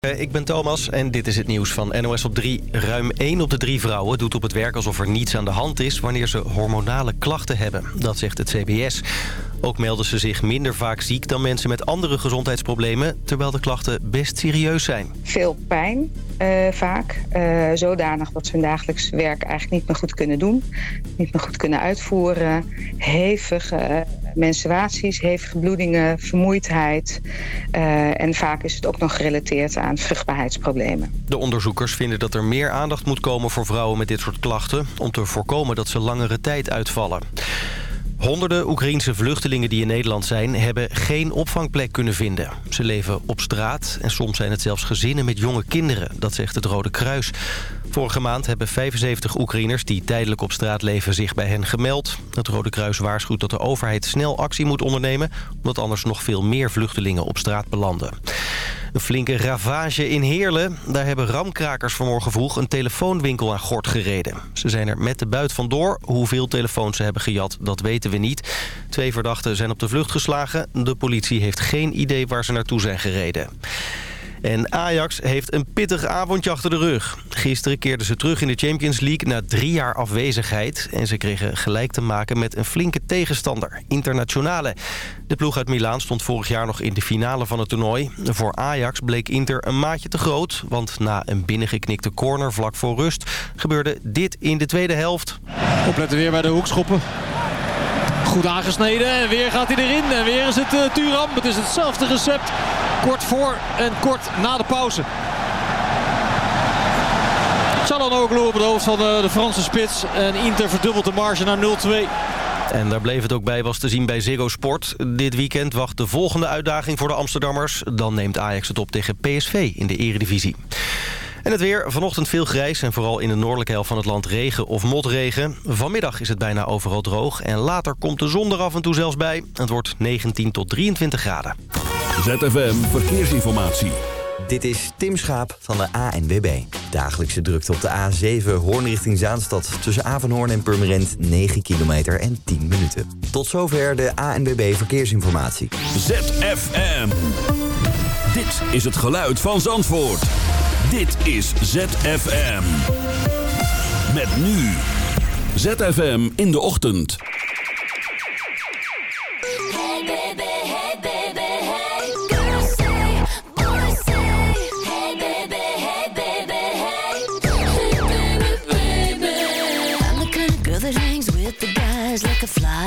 Eh, ik ben Thomas en dit is het nieuws van NOS op 3. Ruim 1 op de 3 vrouwen doet op het werk alsof er niets aan de hand is... wanneer ze hormonale klachten hebben. Dat zegt het CBS. Ook melden ze zich minder vaak ziek dan mensen met andere gezondheidsproblemen... terwijl de klachten best serieus zijn. Veel pijn uh, vaak. Uh, zodanig dat ze hun dagelijks werk eigenlijk niet meer goed kunnen doen. Niet meer goed kunnen uitvoeren. Hevige menstruaties, hevige bloedingen, vermoeidheid. Uh, en vaak is het ook nog gerelateerd aan vruchtbaarheidsproblemen. De onderzoekers vinden dat er meer aandacht moet komen voor vrouwen met dit soort klachten... om te voorkomen dat ze langere tijd uitvallen. Honderden Oekraïense vluchtelingen die in Nederland zijn... hebben geen opvangplek kunnen vinden. Ze leven op straat en soms zijn het zelfs gezinnen met jonge kinderen. Dat zegt het Rode Kruis. Vorige maand hebben 75 Oekraïners die tijdelijk op straat leven zich bij hen gemeld. Het Rode Kruis waarschuwt dat de overheid snel actie moet ondernemen... omdat anders nog veel meer vluchtelingen op straat belanden. Een flinke ravage in Heerlen. Daar hebben ramkrakers vanmorgen vroeg een telefoonwinkel aan gort gereden. Ze zijn er met de buit vandoor. Hoeveel telefoons ze hebben gejat, dat weten we niet. Twee verdachten zijn op de vlucht geslagen. De politie heeft geen idee waar ze naartoe zijn gereden. En Ajax heeft een pittig avondje achter de rug. Gisteren keerden ze terug in de Champions League na drie jaar afwezigheid. En ze kregen gelijk te maken met een flinke tegenstander, Internationale. De ploeg uit Milaan stond vorig jaar nog in de finale van het toernooi. Voor Ajax bleek Inter een maatje te groot. Want na een binnengeknikte corner vlak voor rust gebeurde dit in de tweede helft. Opletten weer bij de hoekschoppen. Goed aangesneden en weer gaat hij erin. En weer is het uh, Turam. Het is hetzelfde recept. Kort voor en kort na de pauze. ook op het hoofd van de, de Franse spits. En Inter verdubbelt de marge naar 0-2. En daar bleef het ook bij, was te zien bij Ziggo Sport. Dit weekend wacht de volgende uitdaging voor de Amsterdammers. Dan neemt Ajax het op tegen PSV in de eredivisie. En het weer, vanochtend veel grijs en vooral in de noordelijke helft van het land regen of motregen. Vanmiddag is het bijna overal droog en later komt de zon er af en toe zelfs bij. Het wordt 19 tot 23 graden. ZFM Verkeersinformatie. Dit is Tim Schaap van de ANWB. Dagelijkse drukte op de A7 Hoorn richting Zaanstad. Tussen Avenhoorn en Purmerend 9 kilometer en 10 minuten. Tot zover de ANWB Verkeersinformatie. ZFM. Dit is het geluid van Zandvoort. Dit is ZFM. Met nu. ZFM in de ochtend.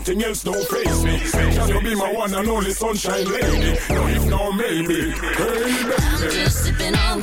nothing else don't face me. Can you be my one and only sunshine lady? No, if no, maybe. Hey, baby. I'm just sipping on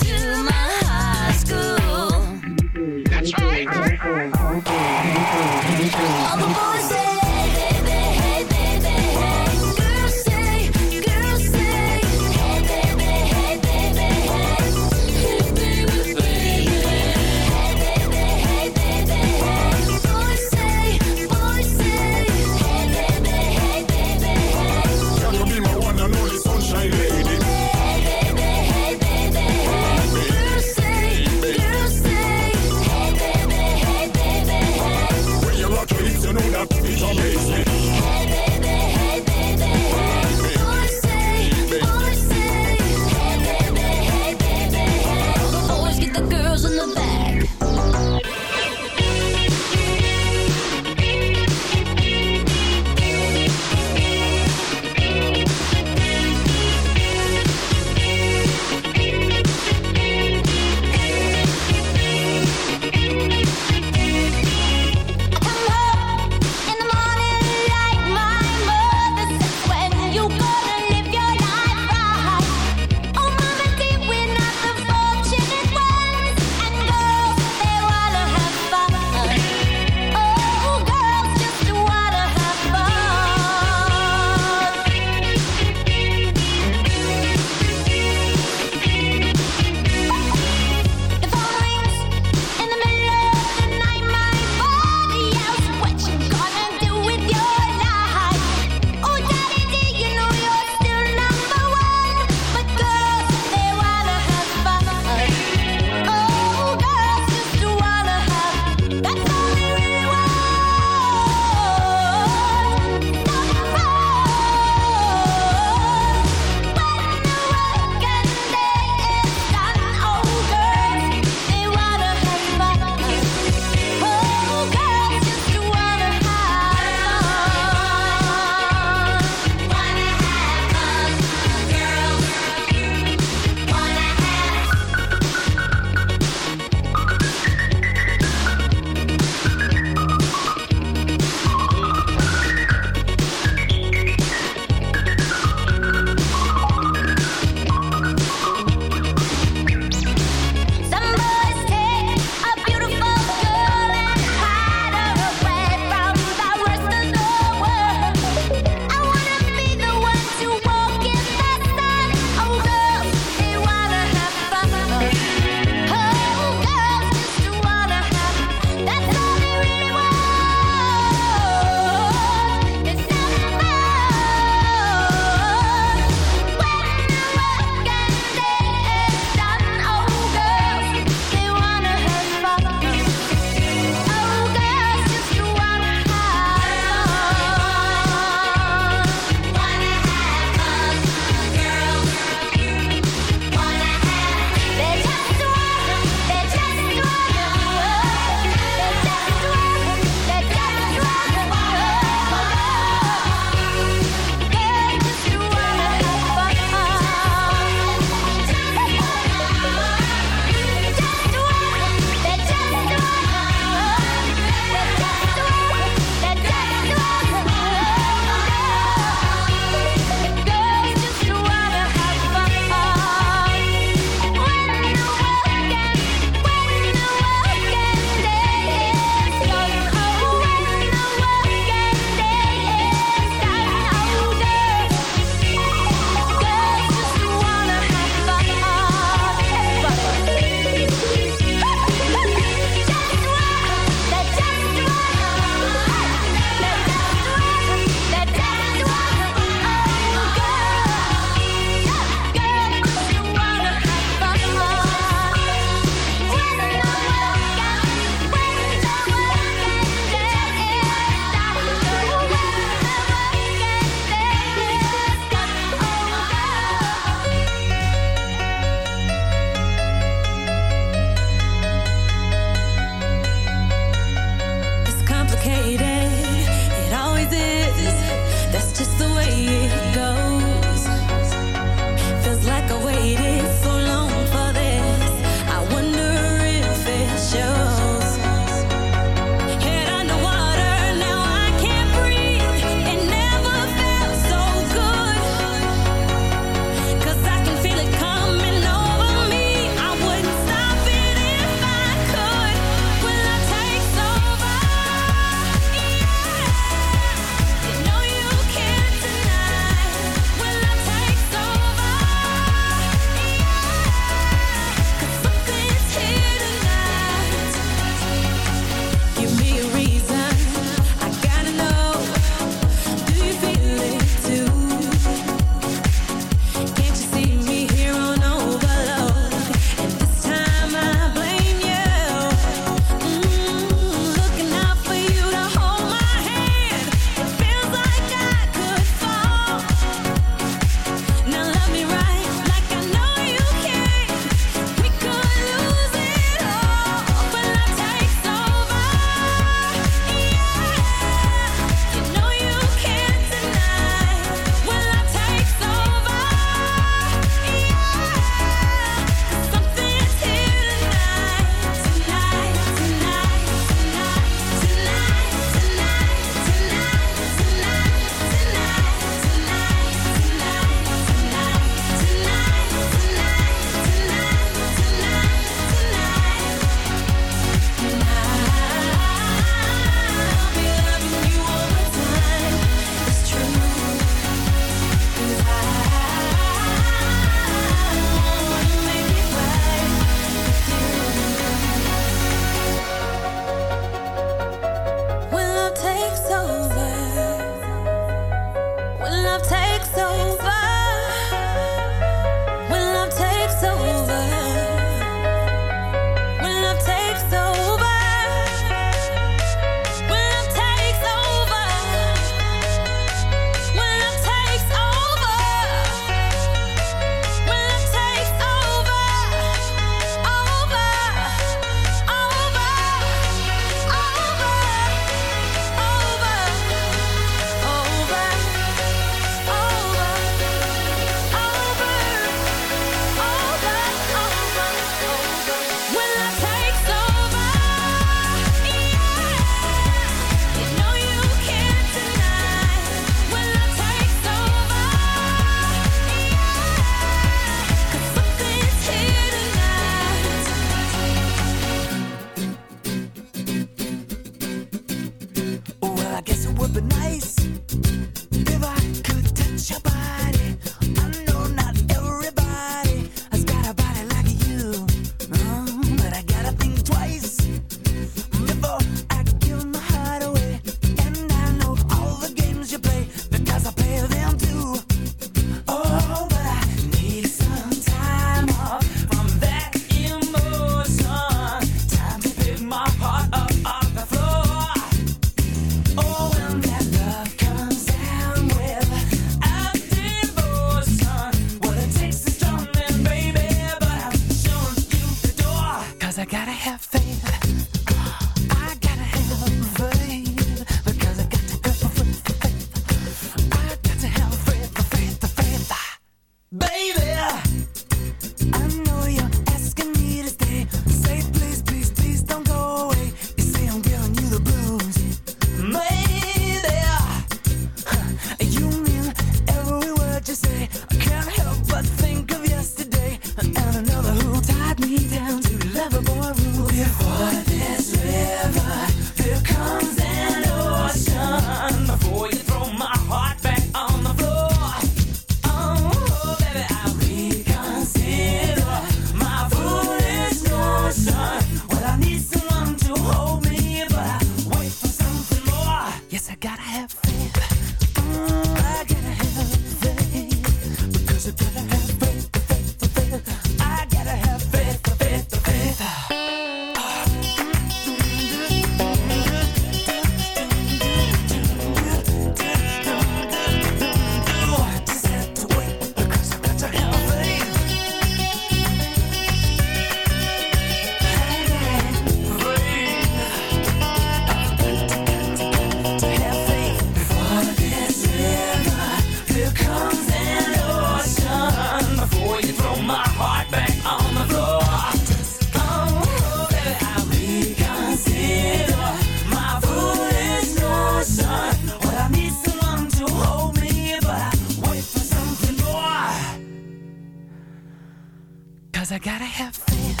I gotta have faith.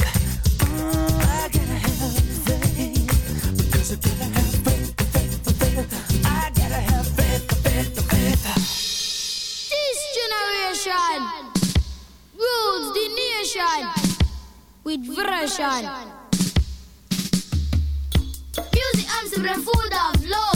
I gotta have faith. Because I gotta have faith, faith, faith. I gotta have faith, faith, faith. This generation rules the nation with version. Music to the food of love.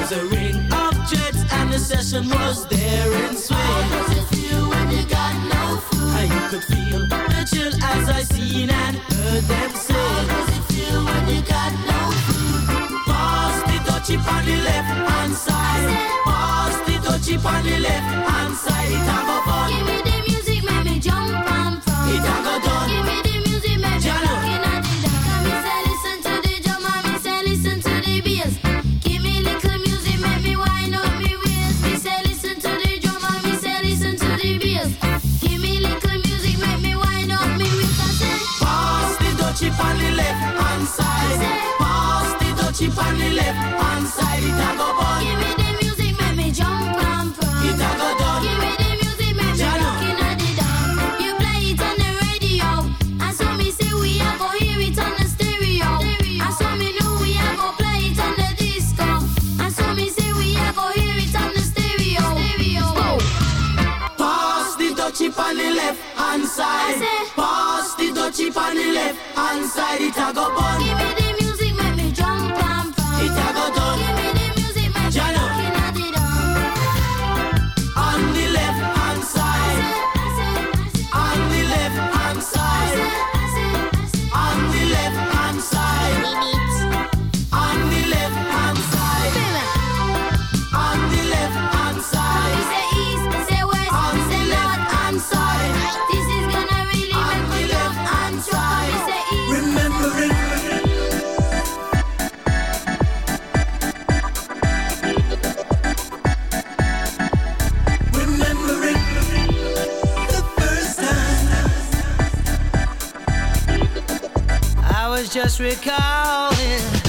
was a ring of jets and the session was there in How does it feel when you got no food? And you could feel the chill as I seen and heard them How does it feel when you got no food? Pass the dutchie on the left hand side. Pass the dutchie on the left hand side. It a fun. Give me the music, make me jump and from. It the on the left hand side. It a go bun. give me the music, make me jump and from. It a go done. Give me the music, make me walk in the dark. You play it on the radio, and so me say we a go hear it on the stereo. And so me know we a go play it on the disco. And so me say we a go hear it on the stereo. Stereo. Pass the dutchie on the left hand side. Pass the dutchie on the left hand side. It a go bun. Just recalling.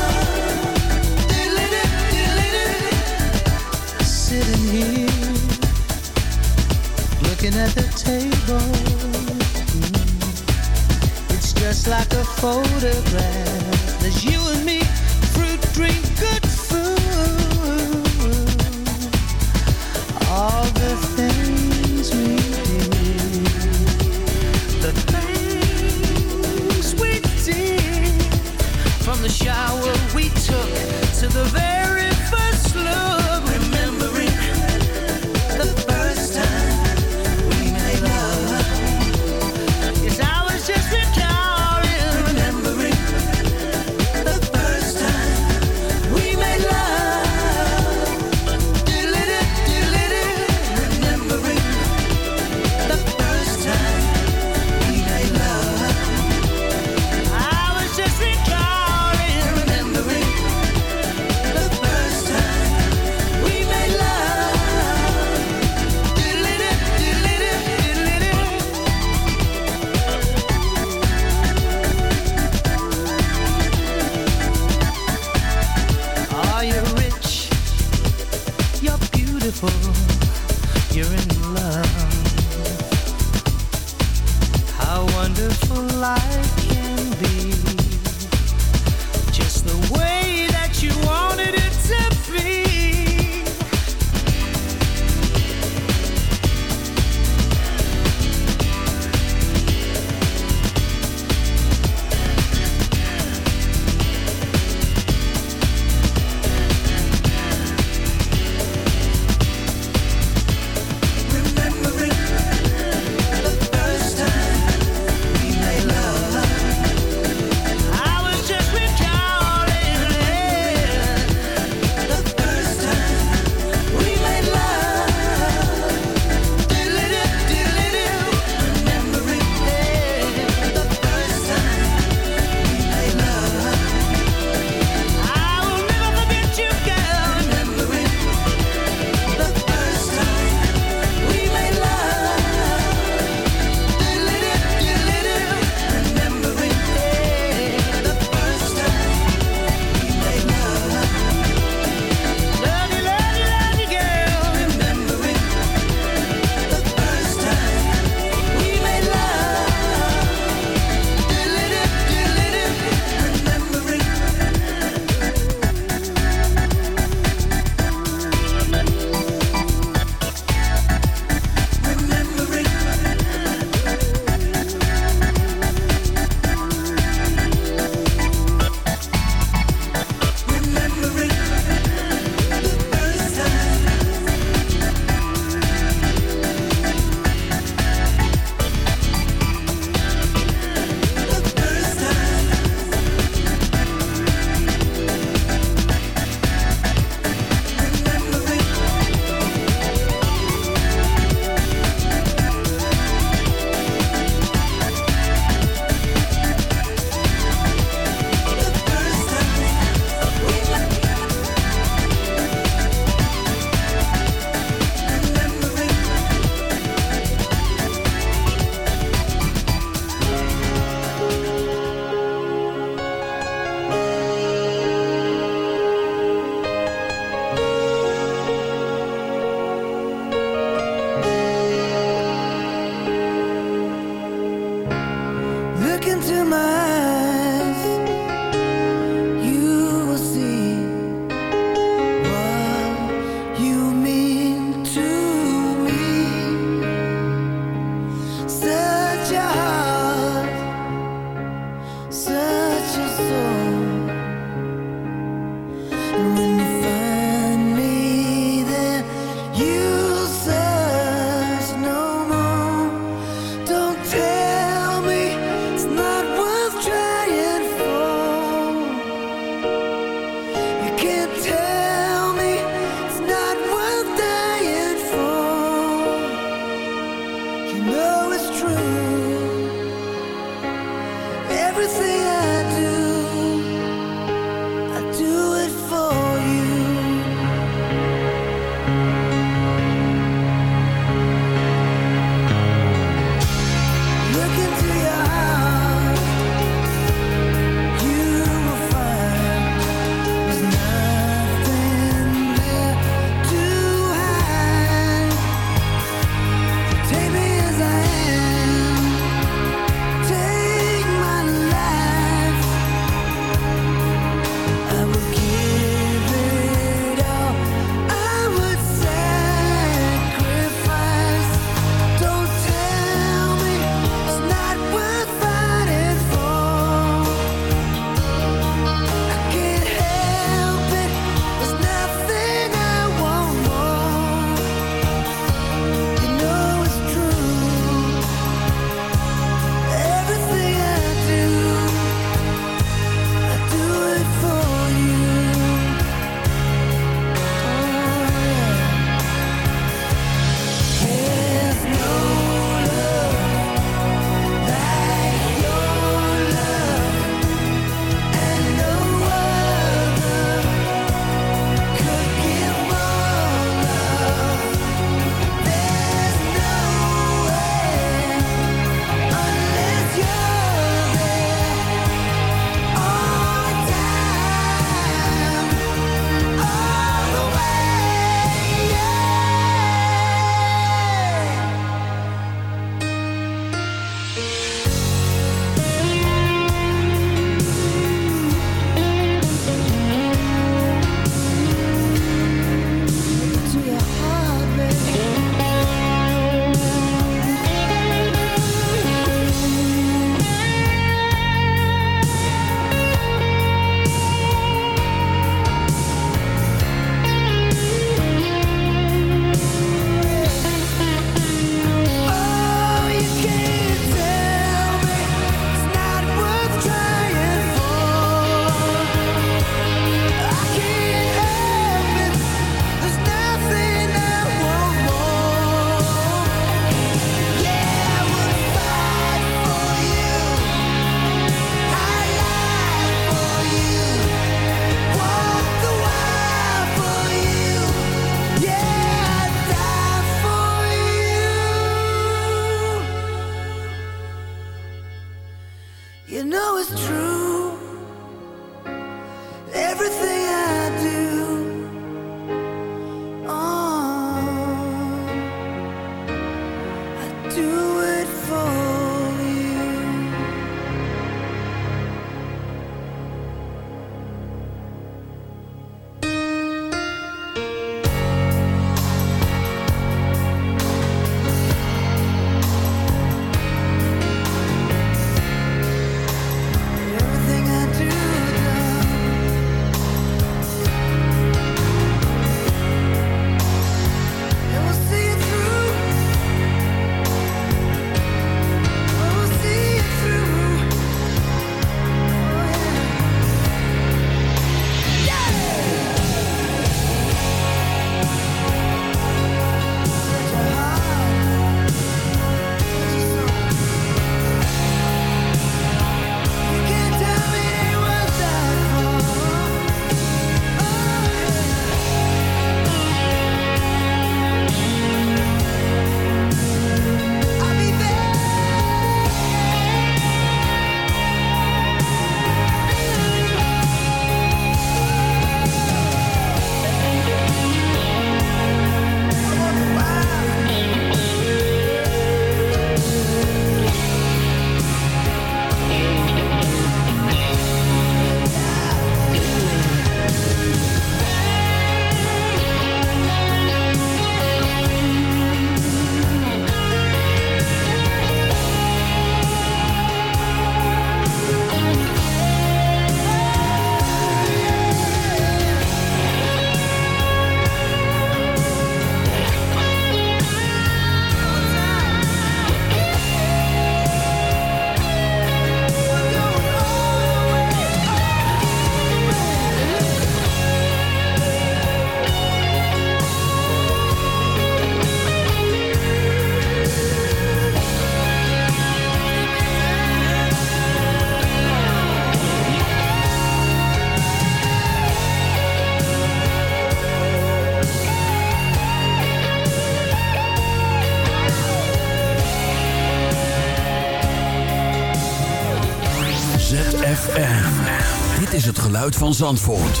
Dit is het geluid van Zandvoort.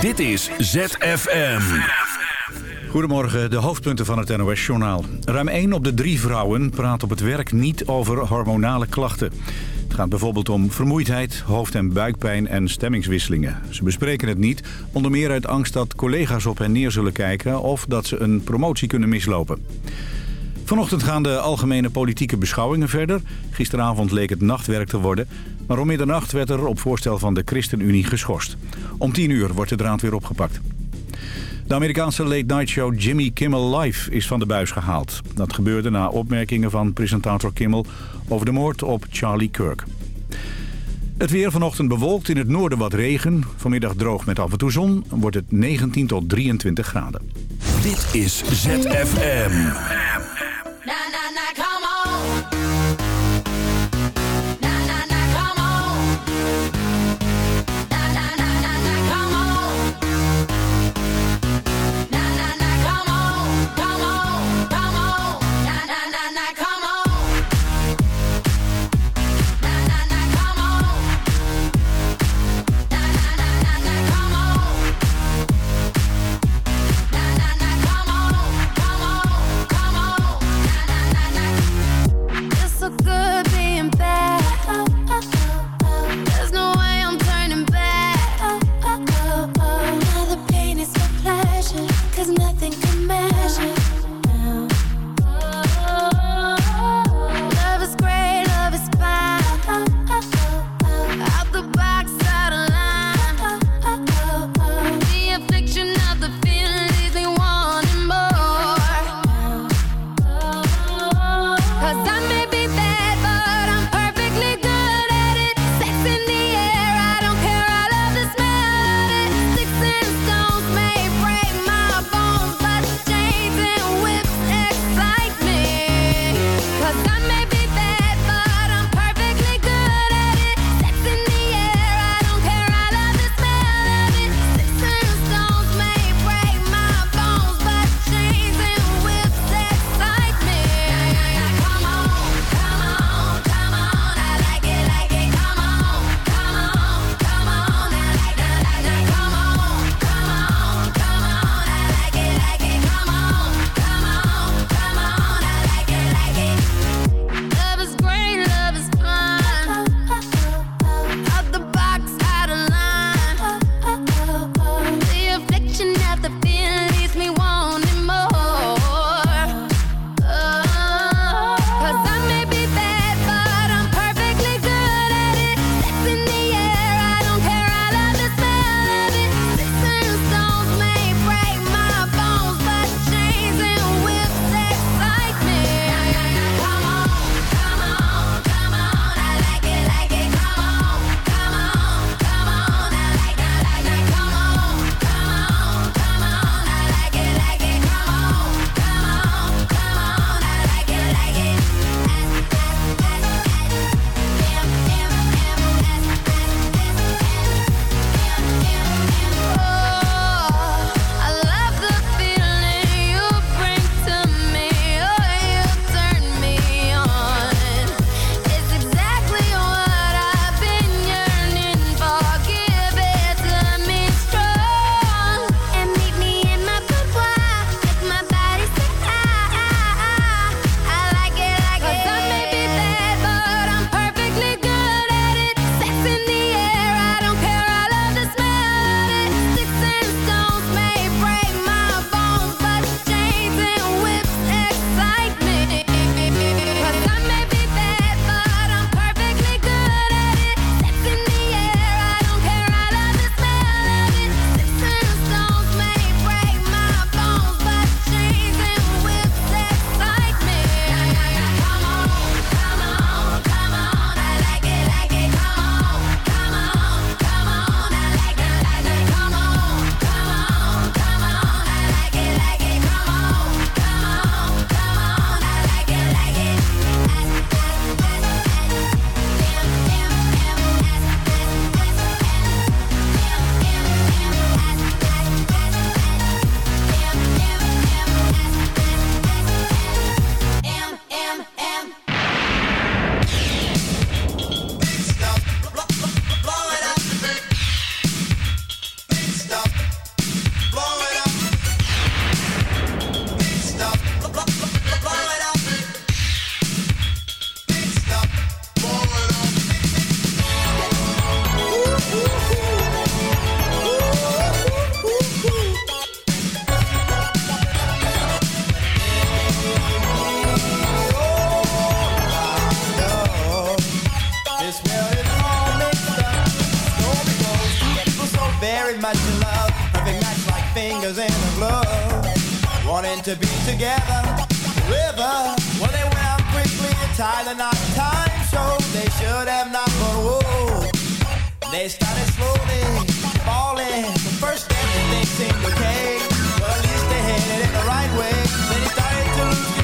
Dit is ZFM. Goedemorgen, de hoofdpunten van het NOS-journaal. Ruim 1 op de 3 vrouwen praat op het werk niet over hormonale klachten. Het gaat bijvoorbeeld om vermoeidheid, hoofd- en buikpijn en stemmingswisselingen. Ze bespreken het niet, onder meer uit angst dat collega's op hen neer zullen kijken... of dat ze een promotie kunnen mislopen. Vanochtend gaan de algemene politieke beschouwingen verder. Gisteravond leek het nachtwerk te worden. Maar om middernacht werd er op voorstel van de ChristenUnie geschorst. Om 10 uur wordt de draad weer opgepakt. De Amerikaanse late-night show Jimmy Kimmel Live is van de buis gehaald. Dat gebeurde na opmerkingen van presentator Kimmel over de moord op Charlie Kirk. Het weer vanochtend bewolkt, in het noorden wat regen. Vanmiddag droog met af en toe zon, wordt het 19 tot 23 graden. Dit is ZFM. to be together. River, well they went out quickly and tied the knot. Time showed they should have not, but whoa, they started slowly falling. The first everything seemed okay, but at least they headed in the right way. Then they started to lose.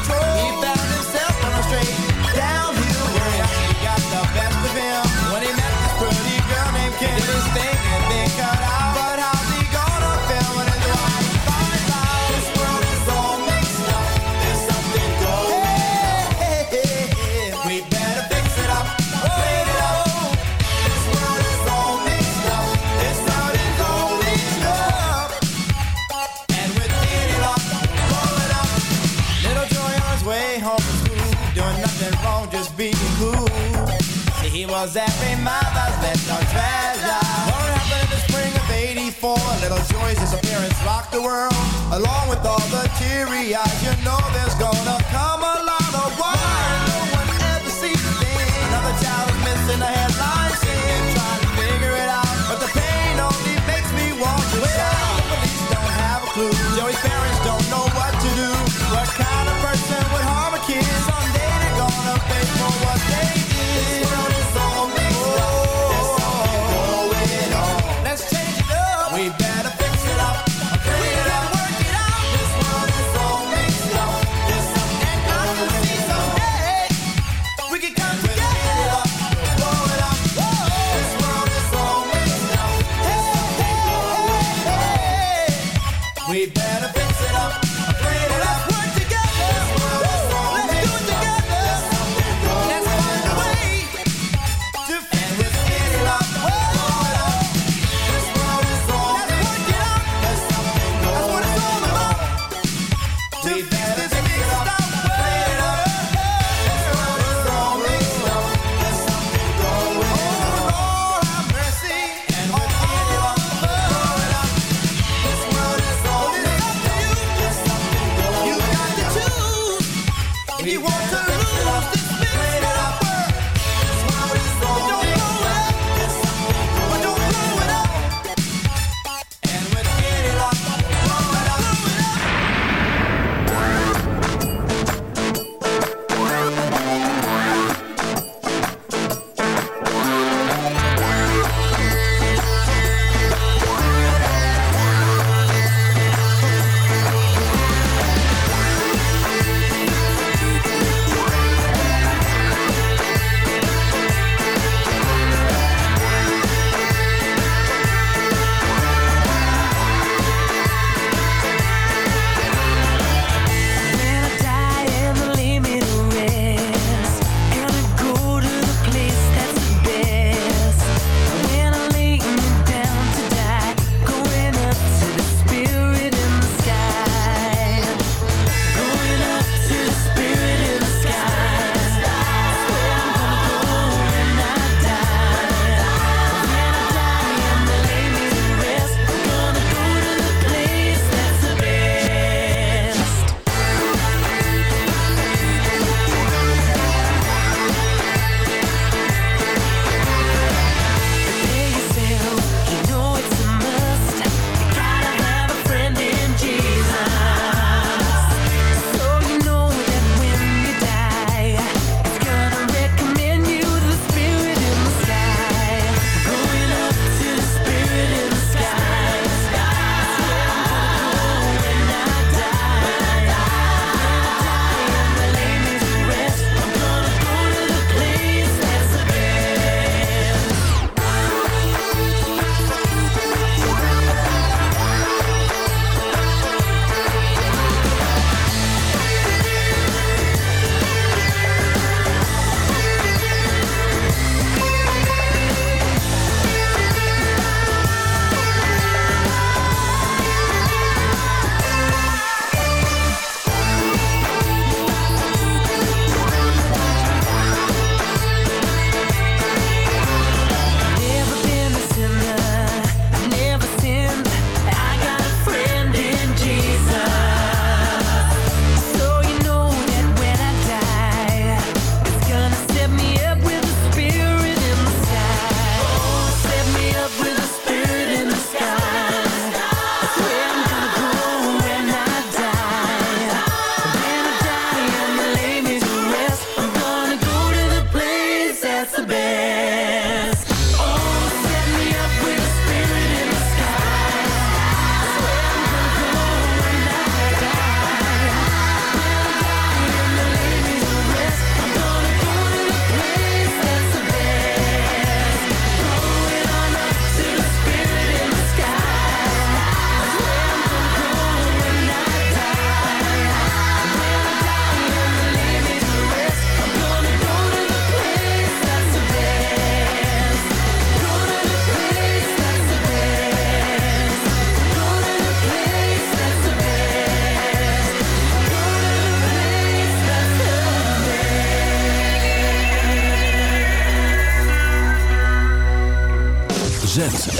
the world, along with all the teary eyes, you know there's gonna come a lot of why no one ever sees a thing. Another child is missing a headline scene, trying to figure it out, but the pain only makes me want to shout. Police don't have a clue, Joey's parents don't know what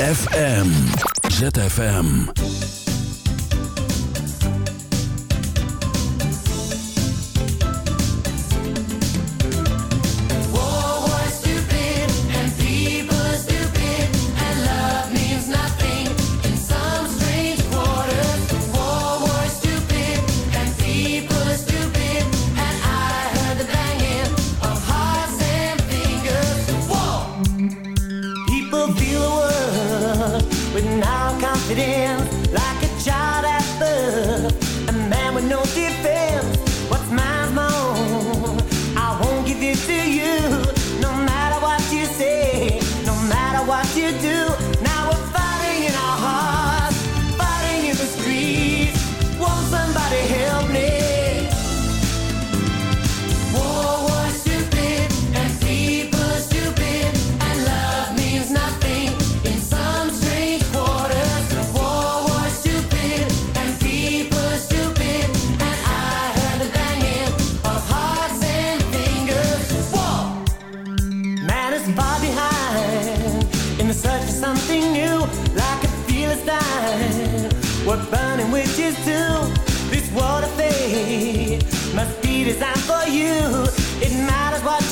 ZFM. ZFM.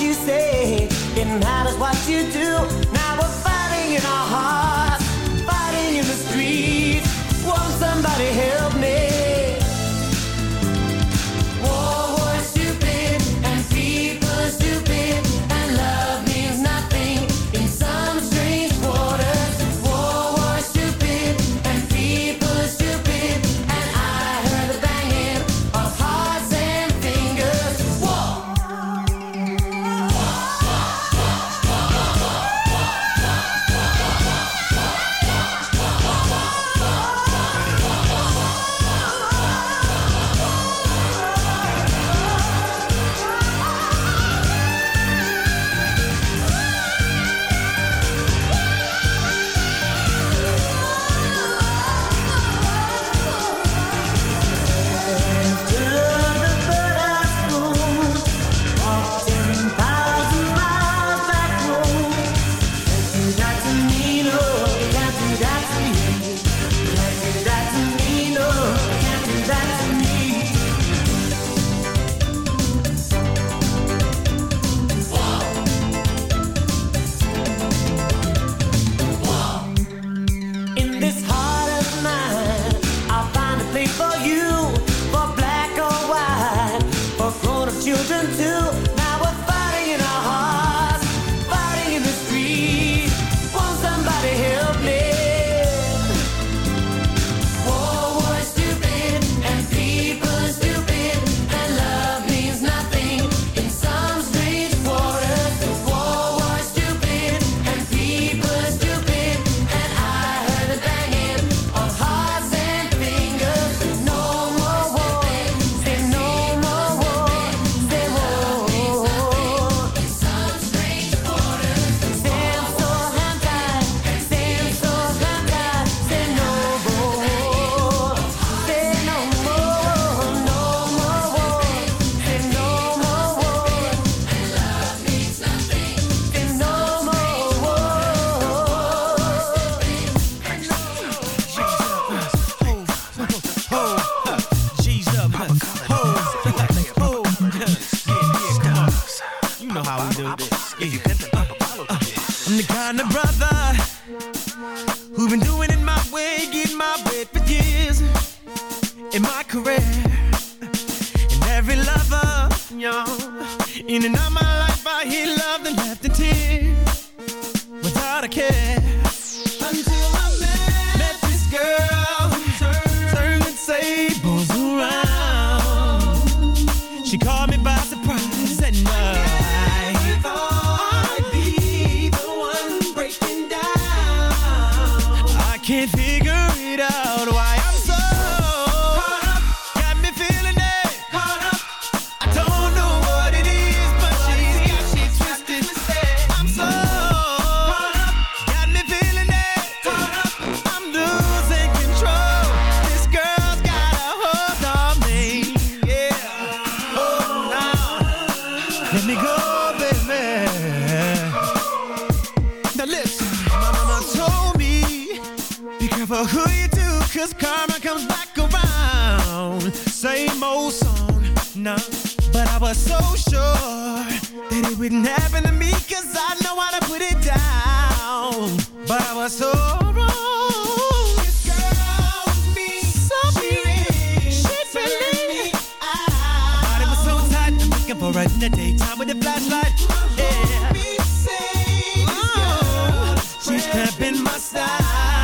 you say. It matters what you do. Now we're fighting in our hearts. happen to me cause I know how to put it down. But I was so wrong. This girl. So. She. Body was so tight. I'm looking for in the daytime with a flashlight. Yeah. Me oh, she's tapping my style.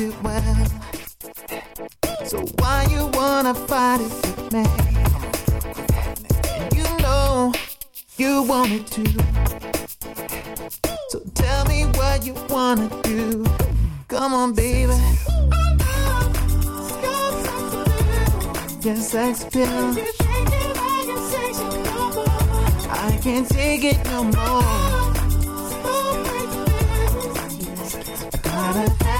too well. So why you wanna fight it with me? You know you want it too. So tell me what you wanna do. Come on, baby. Your sex appeal. I can't take it no more. I gotta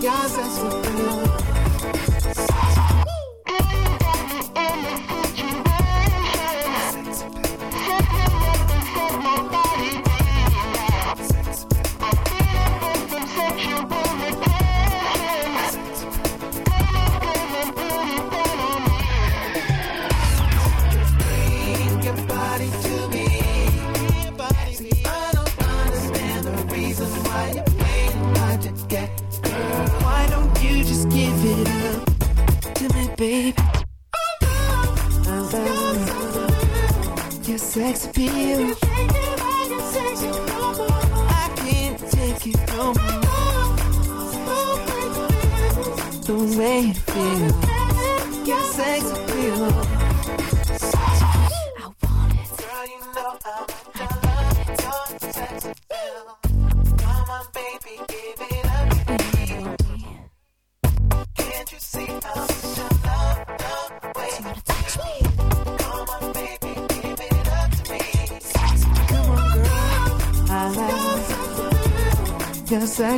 casas se